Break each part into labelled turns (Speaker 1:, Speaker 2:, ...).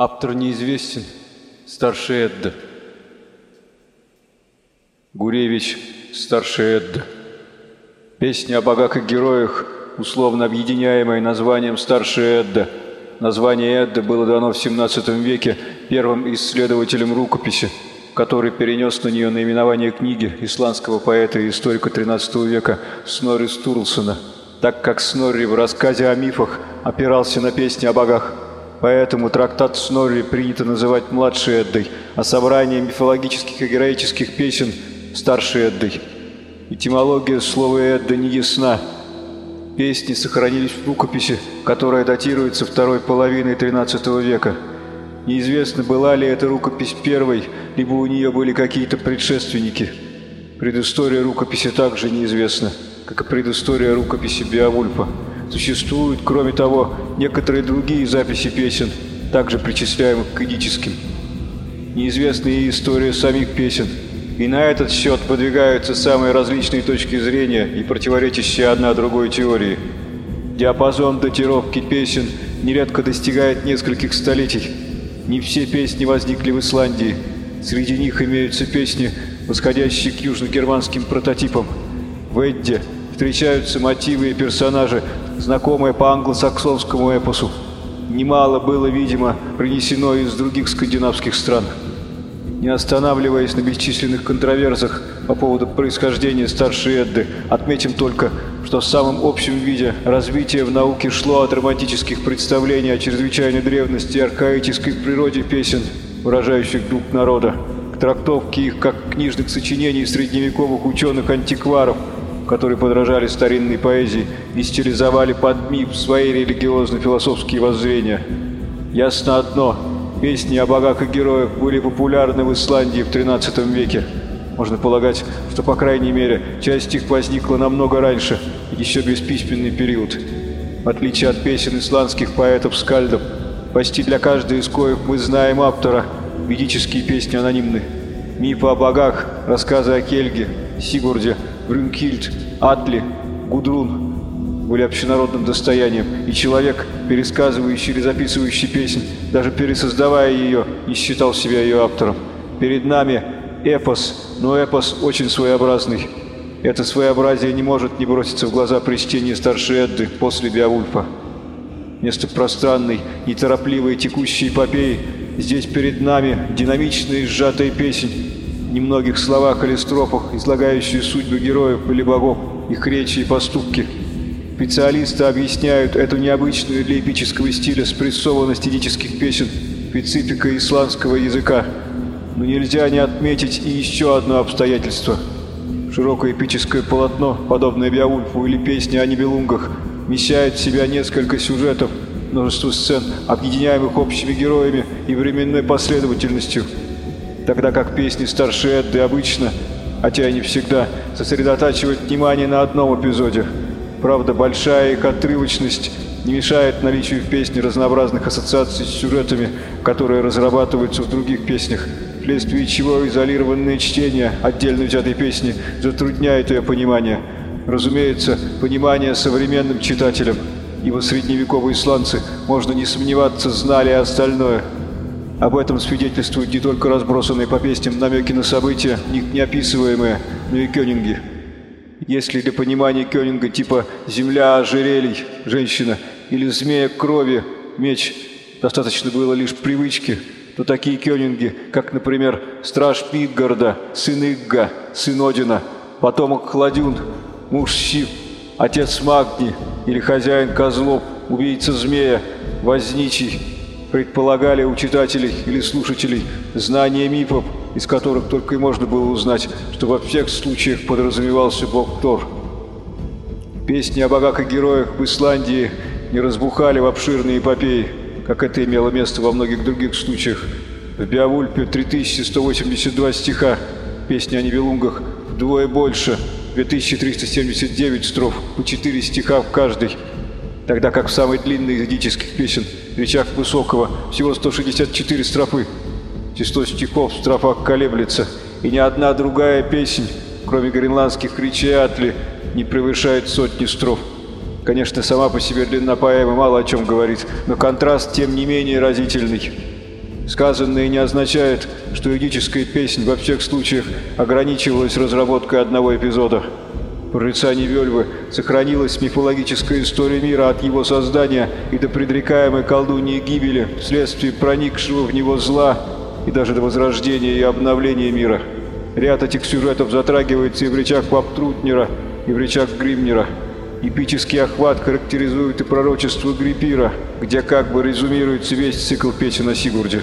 Speaker 1: Автор неизвестен. Старший Эдда. Гуревич. Старший Эдда. Песня о богах и героях, условно объединяемая названием «Старший Эдда». Название Эдда было дано в XVII веке первым исследователем рукописи, который перенес на нее наименование книги исландского поэта и историка XIII века Снорри Стурлсона, так как Снорри в рассказе о мифах опирался на песни о богах. Поэтому трактат Снорри принято называть младшей Эддой, а собрание мифологических и героических песен – старшей Эддой. Этимология слова «Эдда» не ясна. Песни сохранились в рукописи, которая датируется второй половиной XIII века. Неизвестно, была ли эта рукопись первой, либо у нее были какие-то предшественники. Предыстория рукописи также неизвестна, как и предыстория рукописи Беовульфа. Существуют, кроме того, некоторые другие записи песен, также причисляемых к эдическим. Неизвестна история самих песен, и на этот счет подвигаются самые различные точки зрения и противоречащие одна другой теории. Диапазон датировки песен нередко достигает нескольких столетий. Не все песни возникли в Исландии. Среди них имеются песни, восходящие к южногерманским прототипам. В Эдде встречаются мотивы и персонажи, знакомые по англосаксонскому эпосу. Немало было, видимо, принесено из других скандинавских стран. Не останавливаясь на бесчисленных контроверсах по поводу происхождения старшей Эдды, отметим только, что в самом общем виде развитие в науке шло от романтических представлений о чрезвычайной древности и архаической природе песен, выражающих дух народа, к трактовке их как книжных сочинений средневековых ученых-антикваров, которые подражали старинной поэзии и стилизовали под миф свои религиозно-философские воззрения. Ясно одно – Песни о богах и героях были популярны в Исландии в XIII веке. Можно полагать, что, по крайней мере, часть их возникла намного раньше, еще без письменный период. В отличие от песен исландских поэтов-скальдов, почти для каждой из коих мы знаем автора, ведические песни анонимны. Мифы о богах, рассказы о Кельге, Сигурде, Брюнкильд, Атли, Гудрун были общенародным достоянием, и человек, пересказывающий или записывающий песнь, даже пересоздавая ее, не считал себя ее автором. Перед нами эпос, но эпос очень своеобразный. Это своеобразие не может не броситься в глаза при чтении старшей Эдды после Беовульфа. Вместо пространной, неторопливой текущей эпопеи здесь перед нами динамичная и сжатая песнь, немногих словах или строфах, излагающие судьбы героев или богов, их речи и поступки – Специалисты объясняют эту необычную для эпического стиля спрессованность эдических песен спецификой исландского языка. Но нельзя не отметить и еще одно обстоятельство. Широкое эпическое полотно, подобное Беовульфу или песне о Нибелунгах, вмещает в себя несколько сюжетов, множество сцен, объединяемых общими героями и временной последовательностью, тогда как песни старшей Эдды обычно, хотя и не всегда, сосредотачивают внимание на одном эпизоде – Правда, большая их отрывочность не мешает наличию в песне разнообразных ассоциаций с сюжетами, которые разрабатываются в других песнях, вследствие чего изолированное чтение отдельно взятой песни затрудняет ее понимание. Разумеется, понимание современным читателям, ибо средневековые исландцы, можно не сомневаться, знали остальное. Об этом свидетельствуют не только разбросанные по песням намеки на события, неописываемые, но и кёнинги. Если для понимания Кёнинга типа «земля ожерелий» – женщина или «змея крови» – меч достаточно было лишь привычки, то такие Кёнинги, как, например, страж Мидгарда, сын Игга, сын Одина, потомок Хладюн, муж Сив, отец Магни или хозяин козлов, убийца змея, возничий, предполагали у читателей или слушателей знание мифов из которых только и можно было узнать, что во всех случаях подразумевался бог Тор. Песни о богах и героях в Исландии не разбухали в обширные эпопеи, как это имело место во многих других случаях. В Беовульпе 3182 стиха, песни о Нибелунгах вдвое больше, 2379 строф, по 4 стиха в каждой, тогда как в самой длинной из песен, речах Высокого, всего 164 строфы. Число стихов в строфах колеблется, и ни одна другая песнь, кроме гренландских речей Атли, не превышает сотни строф. Конечно, сама по себе длина поэмы мало о чем говорит, но контраст тем не менее разительный. Сказанное не означает, что эдическая песня во всех случаях ограничивалась разработкой одного эпизода. Прорицании Вельвы сохранилась мифологическая история мира от его создания и до предрекаемой колдуньи гибели вследствие проникшего в него зла и даже до возрождения и обновления мира. Ряд этих сюжетов затрагивается и в речах Паптрутнера, и в речах Гримнера. Эпический охват характеризует и пророчество Гриппира, где как бы резюмируется весь цикл песен о Сигурде.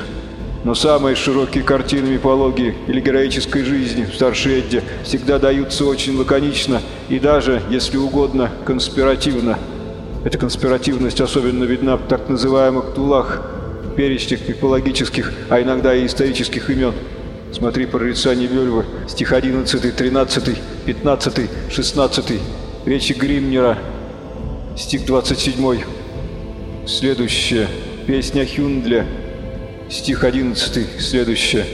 Speaker 1: Но самые широкие картины мифологии или героической жизни в Старшей Эдде всегда даются очень лаконично и даже, если угодно, конспиративно. Эта конспиративность особенно видна в так называемых тулах, перечнях мифологических, а иногда и исторических имен. Смотри прорицание Вельвы, стих 11, 13, 15, 16, речи Гримнера, стих 27. Следующее. Песня Хюндля, стих 11, следующее.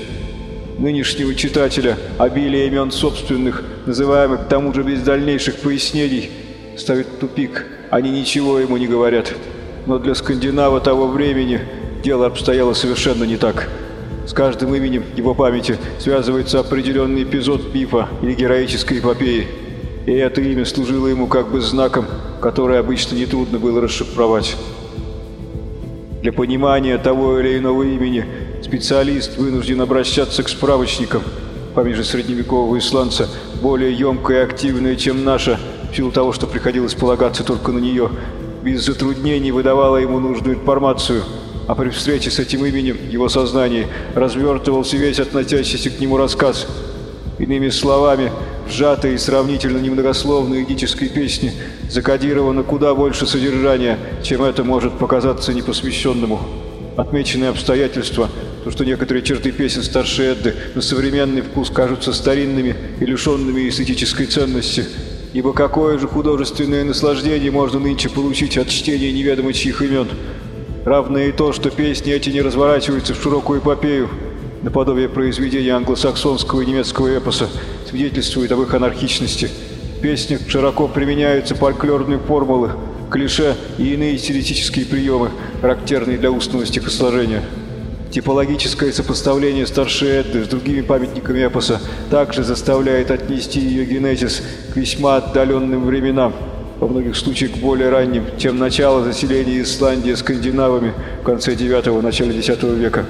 Speaker 1: Нынешнего читателя обилие имен собственных, называемых к тому же без дальнейших пояснений, ставит тупик. Они ничего ему не говорят. Но для скандинава того времени дело обстояло совершенно не так. С каждым именем его памяти связывается определенный эпизод пифа или героической эпопеи. И это имя служило ему как бы знаком, который обычно нетрудно было расшифровать. Для понимания того или иного имени специалист вынужден обращаться к справочникам. Же средневекового исландца более емкая и активная, чем наша, в силу того, что приходилось полагаться только на нее, без затруднений выдавала ему нужную информацию – а при встрече с этим именем его сознании развертывался весь относящийся к нему рассказ. Иными словами, сжатой и сравнительно немногословной эдической песне закодировано куда больше содержания, чем это может показаться непосвященному. Отмеченные обстоятельства, то, что некоторые черты песен старшей Эдды на современный вкус кажутся старинными и лишенными эстетической ценности, ибо какое же художественное наслаждение можно нынче получить от чтения неведомо чьих имен – равно и то, что песни эти не разворачиваются в широкую эпопею, наподобие произведения англосаксонского и немецкого эпоса, свидетельствует об их анархичности. В песнях широко применяются фольклорные формулы, клише и иные стилистические приемы, характерные для устного стихосложения. Типологическое сопоставление старшей Эдды с другими памятниками эпоса также заставляет отнести ее генезис к весьма отдаленным временам во многих случаях более ранним, чем начало заселения Исландии скандинавами в конце IX – начале X века.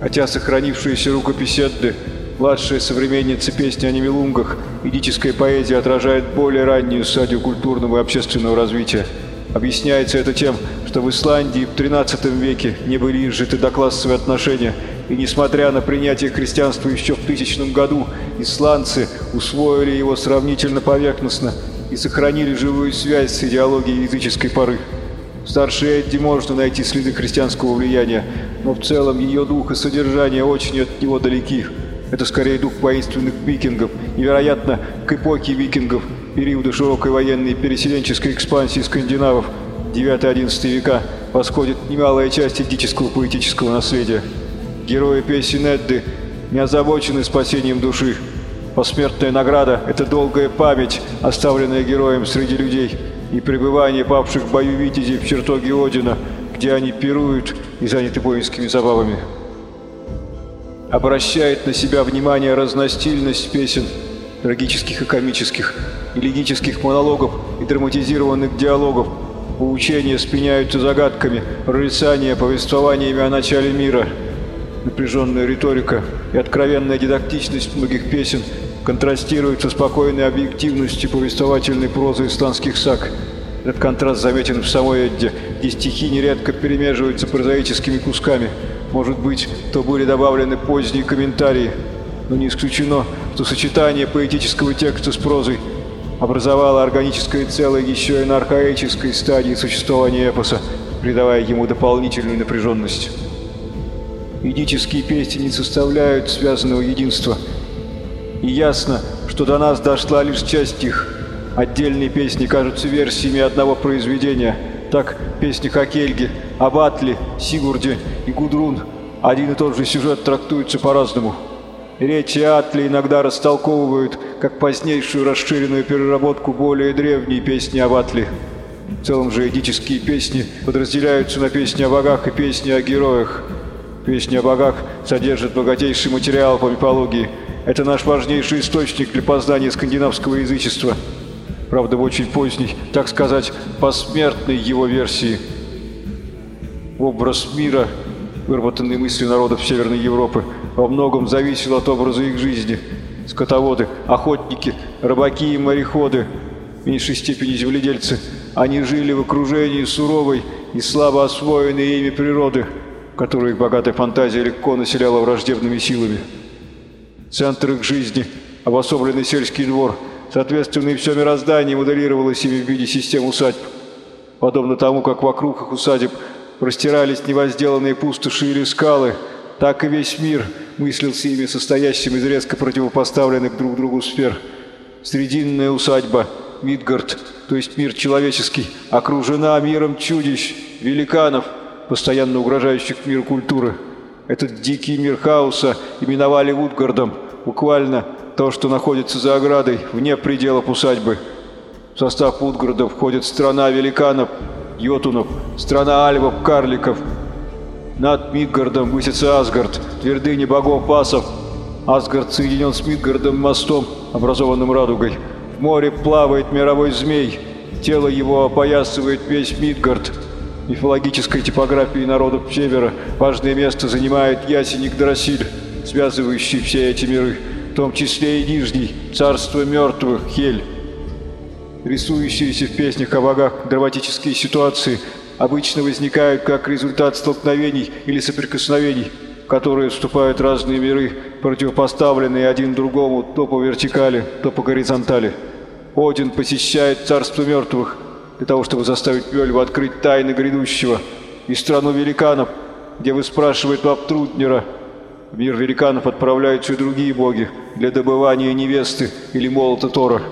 Speaker 1: Хотя сохранившиеся рукописи Эдды, младшая современница песни о Немелунгах, ведическая поэзия отражает более раннюю стадию культурного и общественного развития. Объясняется это тем, что в Исландии в XIII веке не были изжиты доклассовые отношения, и несмотря на принятие христианства еще в тысячном году, исландцы усвоили его сравнительно поверхностно и сохранили живую связь с идеологией языческой поры. В старшей Эдди можно найти следы христианского влияния, но в целом ее дух и содержание очень от него далеки. Это скорее дух воинственных викингов, и, вероятно, к эпохе викингов, периода широкой военной и переселенческой экспансии скандинавов, 9-11 века, восходит немалая часть этического поэтического наследия. Герои песен Эдды не озабочены спасением души, Посмертная награда – это долгая память, оставленная героем среди людей, и пребывание павших в бою витязей в чертоге Одина, где они пируют и заняты воинскими забавами. Обращает на себя внимание разностильность песен, трагических и комических, элегических монологов и драматизированных диалогов. Поучения спеняются загадками, прорицания, повествованиями о начале мира. Напряженная риторика и откровенная дидактичность многих песен – контрастирует со спокойной объективностью повествовательной прозы исландских саг. Этот контраст заметен в самой Эдде, где стихи нередко перемеживаются прозаическими кусками. Может быть, то были добавлены поздние комментарии, но не исключено, что сочетание поэтического текста с прозой образовало органическое целое еще и на архаической стадии существования эпоса, придавая ему дополнительную напряженность. Ведические песни не составляют связанного единства – и ясно, что до нас дошла лишь часть их. Отдельные песни кажутся версиями одного произведения. Так, песни Хакельги, об Атле, Сигурде и Гудрун один и тот же сюжет трактуются по-разному. Речи Атли иногда растолковывают, как позднейшую расширенную переработку более древней песни об. В целом же эдические песни подразделяются на песни о богах и песни о героях. Песни о богах содержат богатейший материал по мифологии. Это наш важнейший источник для познания скандинавского язычества. Правда, в очень поздней, так сказать, посмертной его версии. Образ мира, выработанный мыслью народов Северной Европы, во многом зависел от образа их жизни. Скотоводы, охотники, рыбаки и мореходы, в меньшей степени земледельцы, они жили в окружении суровой и слабо освоенной ими природы, которую их богатая фантазия легко населяла враждебными силами. Центр их жизни, обособленный сельский двор, соответственно и все мироздание моделировалось ими в виде систем усадьб. Подобно тому, как вокруг их усадеб простирались невозделанные пустоши или скалы, так и весь мир мыслился ими состоящим из резко противопоставленных друг другу сфер. Срединная усадьба, Мидгард, то есть мир человеческий, окружена миром чудищ, великанов, постоянно угрожающих миру культуры. Этот дикий мир хаоса именовали Вудгардом, буквально то, что находится за оградой, вне пределов усадьбы. В состав Вудгарда входит страна великанов, йотунов, страна альвов, карликов. Над Мидгардом высится Асгард, твердыня богов асов. Асгард соединен с Мидгардом мостом, образованным радугой. В море плавает мировой змей, тело его опоясывает весь Мидгард. В мифологической типографии народов Севера важное место занимает ясеник Дросиль, связывающий все эти миры, том числе и Нижний, царство мертвых, Хель. Рисующиеся в песнях о богах драматические ситуации обычно возникают как результат столкновений или соприкосновений, в которые вступают разные миры, противопоставленные один другому то по вертикали, то по горизонтали. Один посещает царство мертвых для того, чтобы заставить Вельву открыть тайны грядущего, и страну великанов, где выспрашивает Лаптрутнера. В мир великанов отправляются и другие боги для добывания невесты или молота Тора.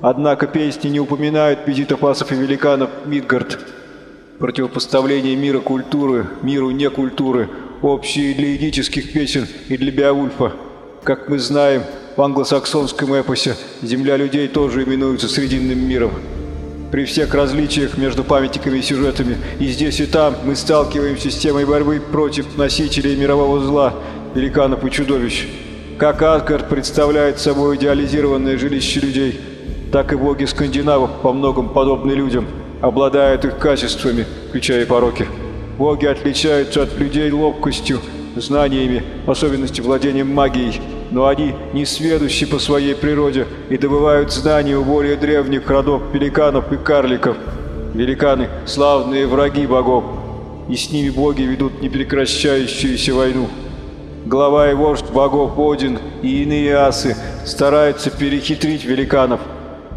Speaker 1: Однако песни не упоминают визитов асов и великанов Мидгард. Противопоставление мира культуры, миру некультуры, общие для эдических песен и для Беовульфа. Как мы знаем, в англосаксонском эпосе земля людей тоже именуется Срединным миром. При всех различиях между памятниками и сюжетами и здесь и там мы сталкиваемся с темой борьбы против носителей мирового зла, великанов и чудовищ. Как Асгард представляет собой идеализированное жилище людей, так и боги скандинавов по многом подобны людям, обладают их качествами, включая пороки. Боги отличаются от людей ловкостью, знаниями, особенности владением магией, но они не сведущи по своей природе и добывают знания у более древних родов пеликанов и карликов. Великаны – славные враги богов, и с ними боги ведут непрекращающуюся войну. Глава и вождь богов Один и иные асы стараются перехитрить великанов,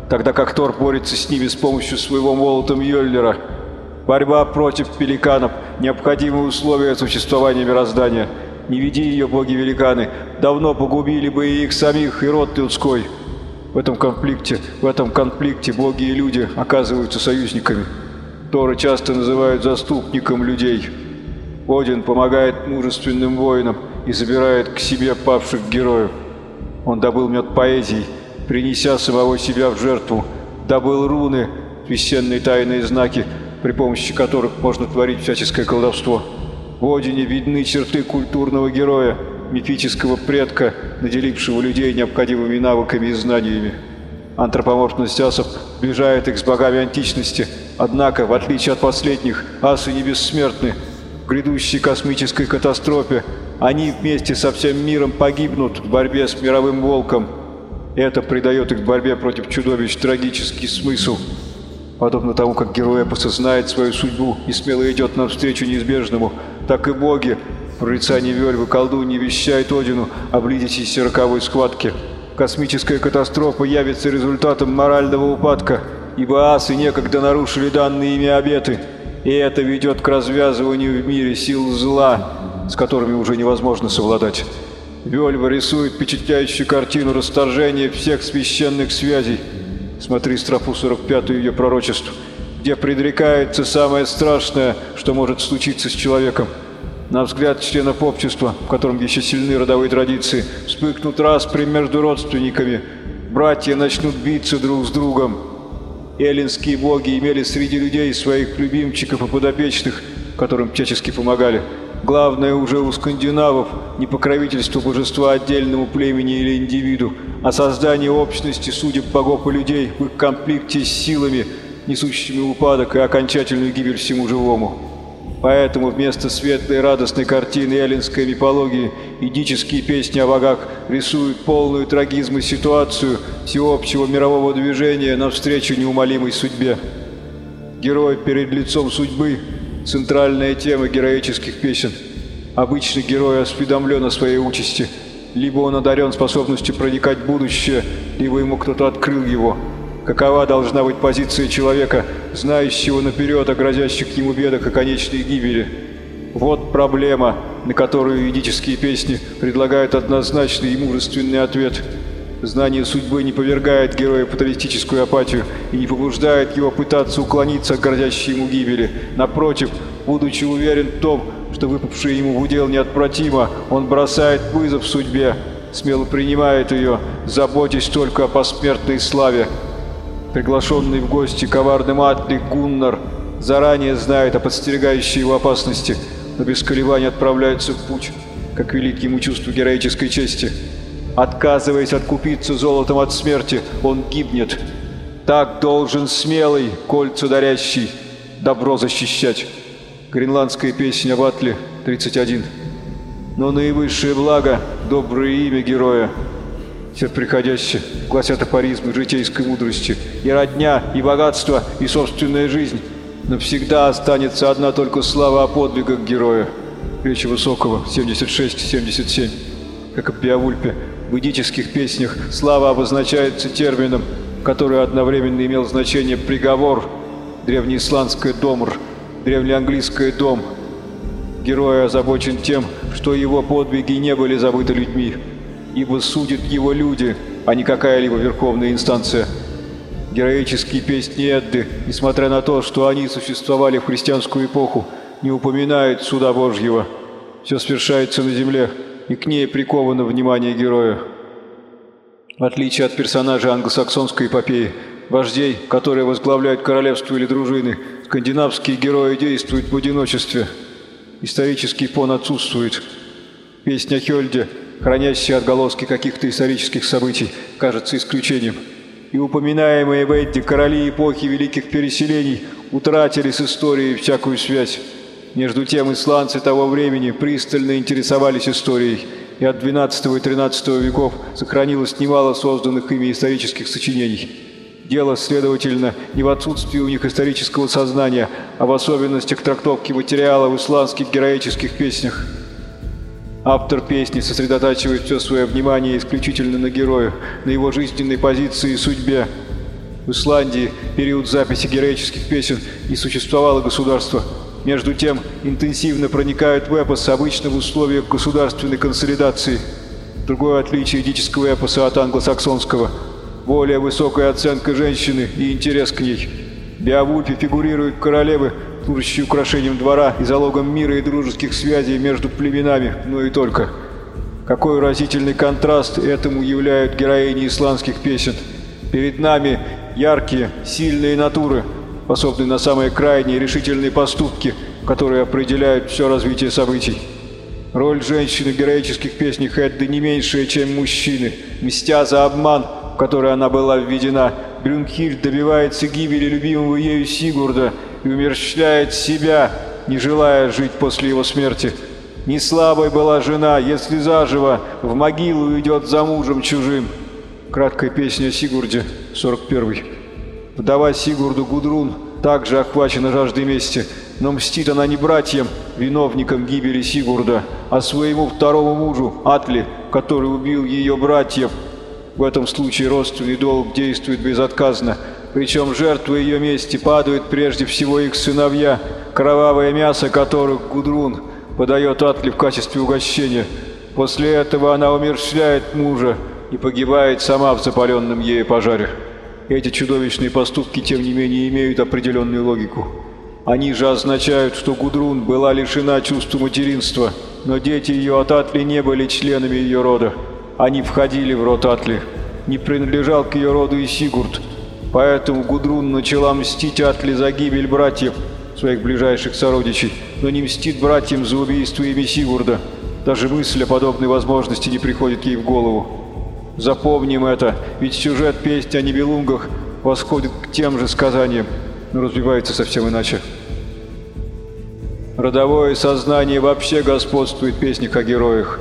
Speaker 1: тогда как Тор борется с ними с помощью своего молота Мьёльнира. Борьба против пеликанов – необходимые условия существования мироздания – не веди ее, боги-великаны, давно погубили бы и их самих, и род людской. В этом конфликте, в этом конфликте боги и люди оказываются союзниками. Торы часто называют заступником людей. Один помогает мужественным воинам и забирает к себе павших героев. Он добыл мед поэзии, принеся самого себя в жертву, добыл руны, священные тайные знаки, при помощи которых можно творить всяческое колдовство. В Одине видны черты культурного героя, мифического предка, наделившего людей необходимыми навыками и знаниями. Антропоморфность асов сближает их с богами античности, однако, в отличие от последних, асы не бессмертны. В грядущей космической катастрофе они вместе со всем миром погибнут в борьбе с мировым волком. Это придает их борьбе против чудовищ трагический смысл. Подобно тому, как герой эпоса знает свою судьбу и смело идет навстречу неизбежному – так и боги, прорицание Вельвы колдуньи вещает Одину о близящейся роковой схватке. Космическая катастрофа явится результатом морального упадка, ибо асы некогда нарушили данные ими обеты, и это ведет к развязыванию в мире сил зла, с которыми уже невозможно совладать. Вельва рисует впечатляющую картину расторжения всех священных связей. Смотри строфу 45 ее пророчеств где предрекается самое страшное, что может случиться с человеком. На взгляд членов общества, в котором еще сильны родовые традиции, вспыхнут распри между родственниками, братья начнут биться друг с другом. Эллинские боги имели среди людей своих любимчиков и подопечных, которым всячески помогали. Главное уже у скандинавов не покровительство божества отдельному племени или индивиду, а создание общности судеб богов и людей в их конфликте с силами, несущими упадок и окончательную гибель всему живому. Поэтому вместо светлой радостной картины эллинской мифологии идические песни о богах рисуют полную трагизма ситуацию всеобщего мирового движения навстречу неумолимой судьбе. Герой перед лицом судьбы – центральная тема героических песен. Обычно герой осведомлен о своей участи. Либо он одарен способностью проникать в будущее, либо ему кто-то открыл его – Какова должна быть позиция человека, знающего наперед о грозящих ему бедах и конечной гибели? Вот проблема, на которую ведические песни предлагают однозначный и мужественный ответ. Знание судьбы не повергает героя фаталистическую апатию и не побуждает его пытаться уклониться от грозящей ему гибели. Напротив, будучи уверен в том, что выпавшее ему в удел неотвратимо, он бросает вызов судьбе, смело принимает ее, заботясь только о посмертной славе, Приглашенный в гости коварный матлик Гуннар заранее знает о подстерегающей его опасности, но без колебаний отправляется в путь, как велик ему чувство героической чести. Отказываясь откупиться золотом от смерти, он гибнет. Так должен смелый, кольца дарящий, добро защищать. Гренландская песня об Атле, 31. Но наивысшее благо — доброе имя героя — все приходящее, гласят апоризмы житейской мудрости, и родня, и богатство, и собственная жизнь. Но всегда останется одна только слава о подвигах героя. Речи Высокого, 76-77. Как в Биовульпе, в идических песнях слава обозначается термином, который одновременно имел значение «приговор», древнеисландское «домр», древнеанглийское «дом». Герой озабочен тем, что его подвиги не были забыты людьми ибо судят его люди, а не какая-либо верховная инстанция. Героические песни Эдды, несмотря на то, что они существовали в христианскую эпоху, не упоминают суда Божьего. Все свершается на земле, и к ней приковано внимание героя. В отличие от персонажей англосаксонской эпопеи, вождей, которые возглавляют королевство или дружины, скандинавские герои действуют в одиночестве. Исторический фон отсутствует. Песня Хёльде хранящие отголоски каких-то исторических событий, кажется исключением. И упоминаемые в Эдди короли эпохи великих переселений утратили с историей всякую связь. Между тем исландцы того времени пристально интересовались историей, и от XII и XIII веков сохранилось немало созданных ими исторических сочинений. Дело, следовательно, не в отсутствии у них исторического сознания, а в особенностях трактовки материала в исландских героических песнях – Автор песни сосредотачивает все свое внимание исключительно на герою, на его жизненной позиции и судьбе. В Исландии период записи героических песен не существовало государства. Между тем, интенсивно проникают в эпос обычно в условиях государственной консолидации. Другое отличие эдического эпоса от англосаксонского – более высокая оценка женщины и интерес к ней. В Беовульфе фигурируют королевы, служащий украшением двора и залогом мира и дружеских связей между племенами, но и только. Какой разительный контраст этому являют героини исландских песен. Перед нами яркие, сильные натуры, способные на самые крайние решительные поступки, которые определяют все развитие событий. Роль женщины в героических песнях Эдды не меньшая, чем мужчины. Мстя за обман, в который она была введена, Брюнхильд добивается гибели любимого ею Сигурда – и умерщвляет себя, не желая жить после его смерти. Не слабой была жена, если заживо в могилу идет за мужем чужим. Краткая песня о Сигурде, 41 Вдова Сигурду Гудрун также охвачена жаждой мести, но мстит она не братьям, виновникам гибели Сигурда, а своему второму мужу, Атли, который убил ее братьев. В этом случае родственный долг действует безотказно – причем жертвы ее мести падают прежде всего их сыновья, кровавое мясо которых Гудрун подает Атли в качестве угощения. После этого она умерщвляет мужа и погибает сама в запаленном ею пожаре. Эти чудовищные поступки, тем не менее, имеют определенную логику. Они же означают, что Гудрун была лишена чувства материнства, но дети ее от Атли не были членами ее рода. Они входили в род Атли. Не принадлежал к ее роду и Сигурд – Поэтому Гудрун начала мстить Атли за гибель братьев, своих ближайших сородичей. но не мстит братьям за убийство ими Сигурда. Даже мысль о подобной возможности не приходит ей в голову. Запомним это, ведь сюжет песни о Нибелунгах восходит к тем же сказаниям, но развивается совсем иначе. Родовое сознание вообще господствует в песнях о героях.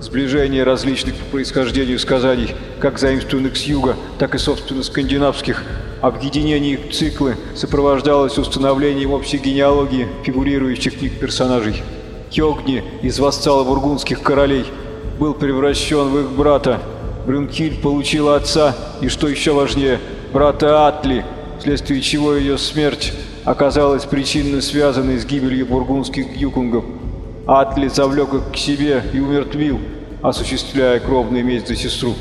Speaker 1: Сближение различных по происхождению сказаний, как заимствованных с юга, так и, собственно, скандинавских, объединение их циклы сопровождалось установлением общей генеалогии фигурирующих в них персонажей. Хёгни из вассала бургундских королей был превращен в их брата. Брюнхильд получила отца и, что еще важнее, брата Атли, вследствие чего ее смерть оказалась причинно связанной с гибелью бургундских юкунгов. Атли завлек их к себе и умертвил, осуществляя кровную месть за сестру.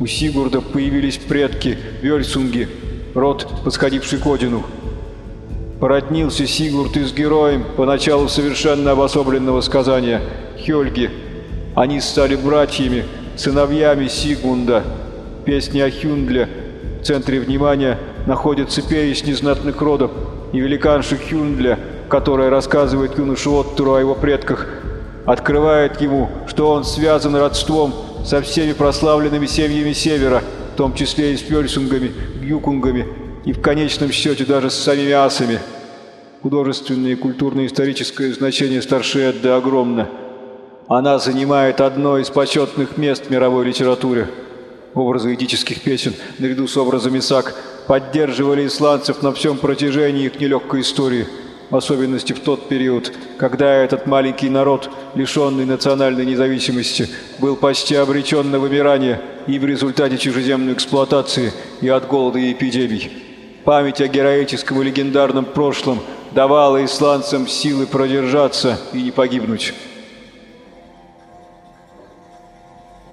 Speaker 1: У Сигурда появились предки Вельсунги, род, подходивший к Одину. Породнился Сигурд и с героем поначалу совершенно обособленного сказания Хельги. Они стали братьями, сыновьями Сигмунда. Песни о Хюндле в центре внимания находится перечень знатных родов и великанши Хюндля, которая рассказывает юношу Оттуру о его предках, открывает ему, что он связан родством со всеми прославленными семьями Севера, в том числе и с Фельсунгами, Бьюкунгами и в конечном счете даже с самими асами. Художественное и культурно-историческое значение старшей Эдды огромно. Она занимает одно из почетных мест в мировой литературе. Образы эдических песен, наряду с образами саг, поддерживали исландцев на всем протяжении их нелегкой истории, в особенности в тот период, когда этот маленький народ, лишенный национальной независимости, был почти обречен на вымирание и в результате чужеземной эксплуатации и от голода и эпидемий. Память о героическом и легендарном прошлом давала исландцам силы продержаться и не погибнуть.